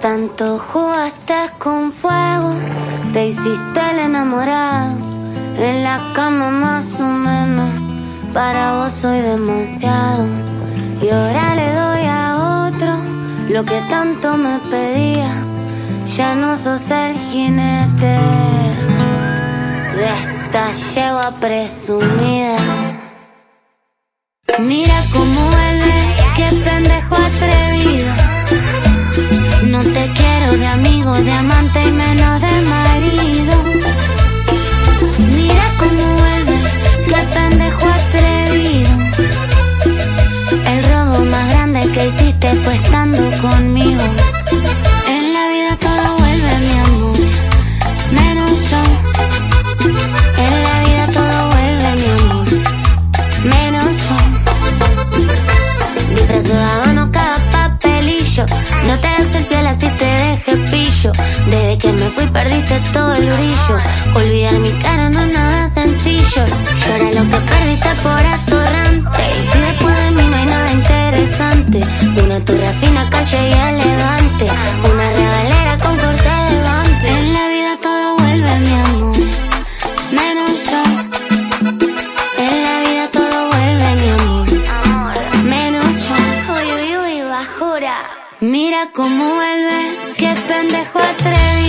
Tanto jugaste con fuego, te hiciste el enamorado. En la cama más o menos, para vos soy demasiado. Y ahora le doy a otro lo que tanto me pedía. Ya no sos el jinete de esta lleva presumida. Mira cómo el piel así te deje pillo. Desde que me fui perdiste todo el brillo. Olvidar mi cara no es nada sencillo. Llora lo que perdiste por atorrante. Y si después de mí no hay nada interesante. Una torre fina, calle y elegante. Una regalera con corte elegante. En la vida todo vuelve, mi amor. Menos yo. En la vida todo vuelve, mi amor. Menos yo. Uy, uy, uy, bajura. Mira cómo vuelve, qué pendejo atrevido.